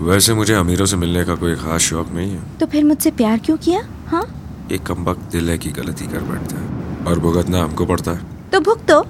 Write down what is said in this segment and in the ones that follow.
वैसे मुझे अमीरों से मिलने का कोई खास शौक नहीं है। तो फिर मुझसे प्यार क्यों किया? हाँ? एक कम दिल है की गलती कर बैठता है और भुगतना हमको पड़ता है। तो भुगतो।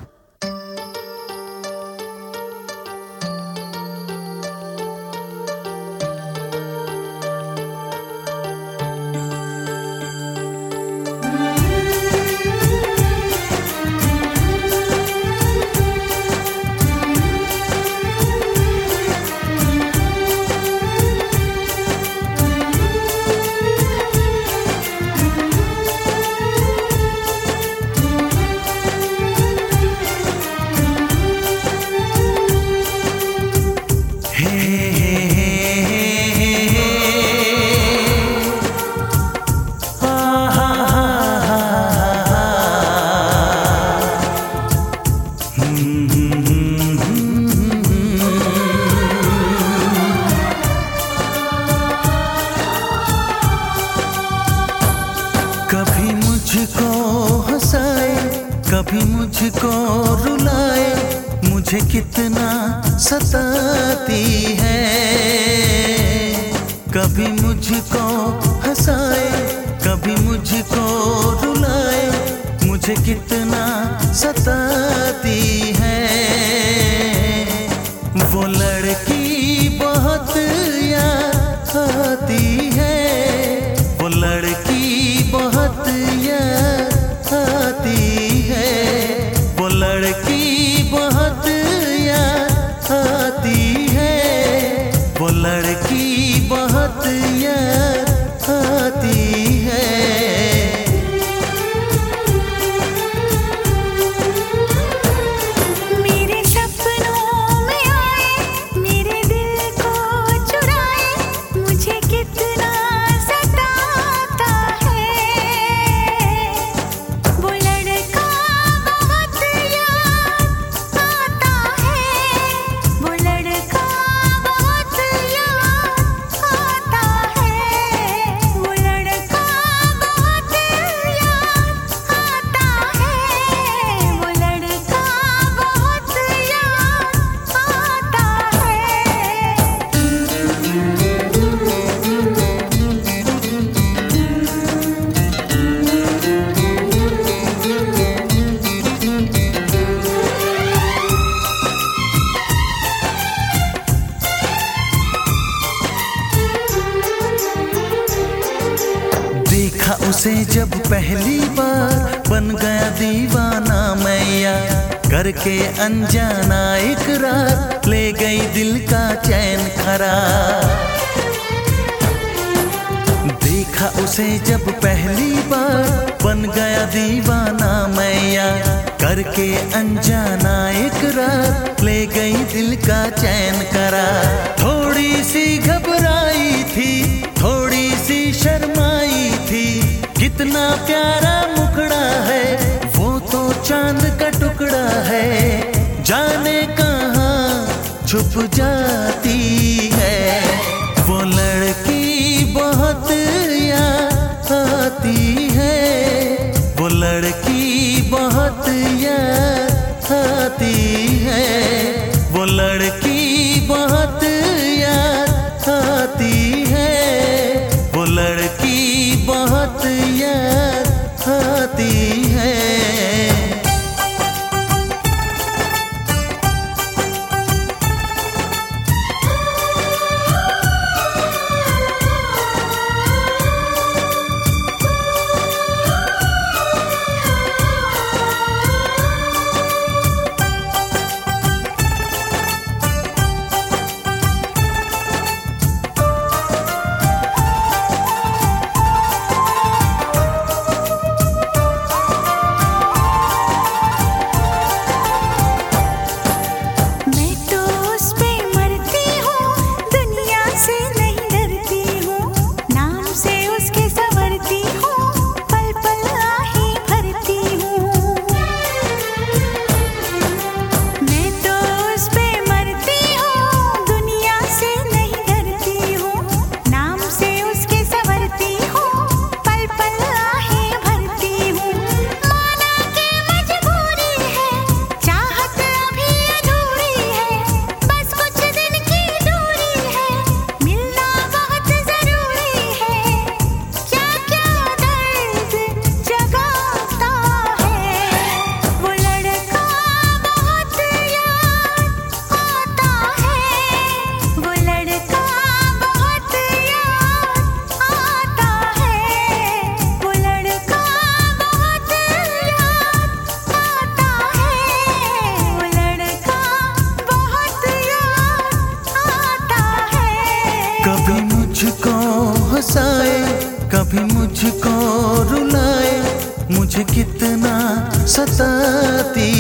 मुझको रुलाए, मुझे कितना सताती है। कभी मुझको हंसाए, कभी मुझको रुलाए, मुझे कितना सताती उसे जब पहली बार बन गया दीवाना मैया, करके अनजाना इकरार ले गई दिल का चैन खरा देखा उसे जब पहली बार बन गया दीवाना मैया, करके अनजाना इकरार ले गई दिल का चैन करा थोड़ी सी घबराई थी, थोड़ी सी शर्माई कितना प्यारा मुखड़ा है, वो तो चाँद का टुकड़ा है। जाने कहा छुप जाती है, वो लड़की हंसाए कभी मुझको रुलाए मुझे कितना सताती